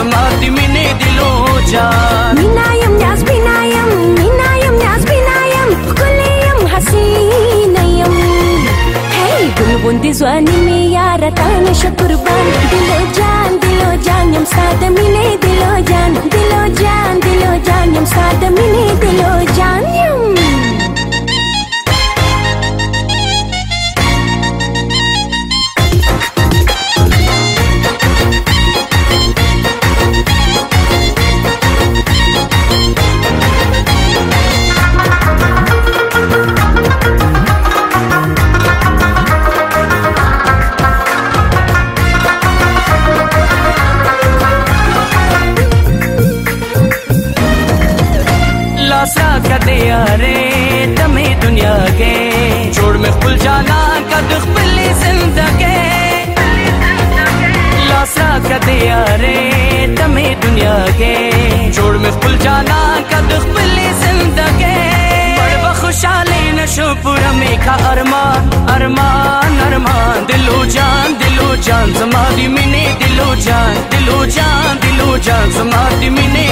दिलो जान समाधि मिने दिलो जान jan, dilo jan, yam sada mine dilo jan, dilo jan, dilo कदे यारे तमे दुनिया के। जोड़ में खुल जाना कद खुली लासा कदे यारे तमे दुनिया के। जोड़ में खुल जाना कद खुली ज़िंदगी। बड़ खुशाली नशो पूरा मेखा अरमान अरमान अरमान। दिलो जान दिलो जान, समाधि मिने, दिलो जान दिलो जान दिलो जान, समाधि मिने।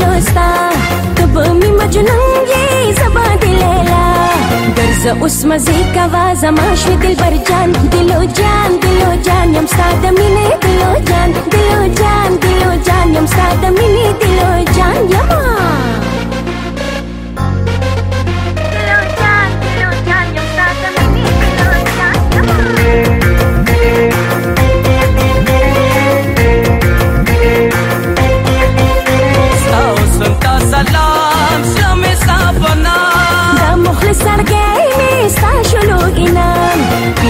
गुलस्ता कब मी उस मज़े का वाजा दिल पर जान। दिलो जान दिलो जान, यम सादा मिने दिलो जान। दिलो जान दिलो जान, यम सादा मिने दिलो जान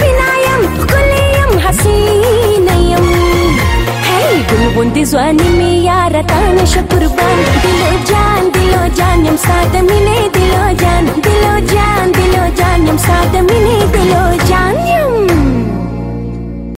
binayam kuliyam hasinayam hey gulbundi zwani mi yara tana shakurban dilo jaan dilo jaan yam sada mine dilo jaan